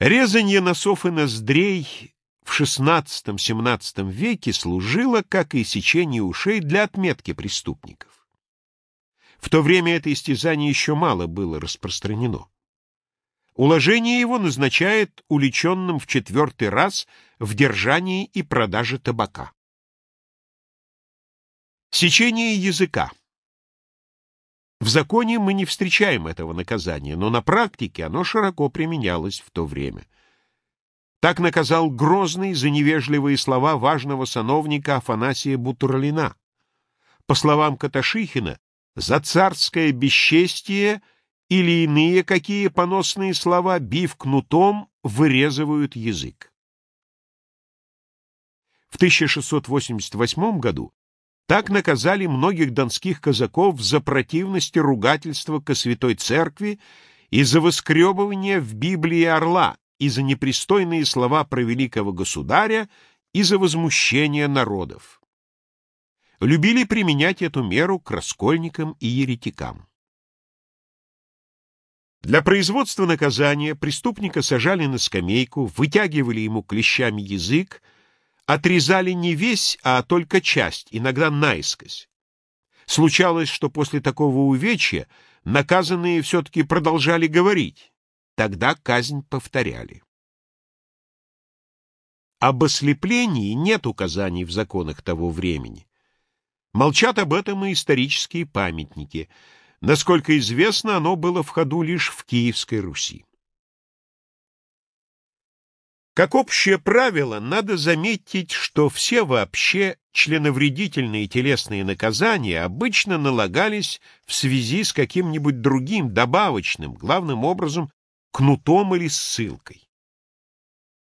Резанье носов и ноздрей в XVI-XVII веке служило, как и сечение ушей, для отметки преступников. В то время это истязание еще мало было распространено. Уложение его назначает уличенным в четвертый раз в держании и продаже табака. Сечение языка. В законе мы не встречаем этого наказания, но на практике оно широко применялось в то время. Так наказал Грозный за невежливые слова важного сановника Афанасия Бутурлина. По словам Каташихина, за царское бесчестие или иные какие поносные слова, бив кнутом, вырезывают язык. В 1688 году так наказали многих донских казаков за противность и ругательство ко святой церкви и за воскребывание в Библии орла, и за непристойные слова про великого государя, и за возмущение народов. Любили применять эту меру к раскольникам и еретикам. Для производства наказания преступника сажали на скамейку, вытягивали ему клещами язык, отрезали не весь, а только часть, иногда наискось. Случалось, что после такого увечья наказанные все-таки продолжали говорить. Тогда казнь повторяли. Об ослеплении нет указаний в законах того времени. Молчат об этом и исторические памятники. Насколько известно, оно было в ходу лишь в Киевской Руси. Как общее правило, надо заметить, что все вообще членовредительные телесные наказания обычно налагались в связи с каким-нибудь другим, добавочным, главным образом, кнутом или ссылкой.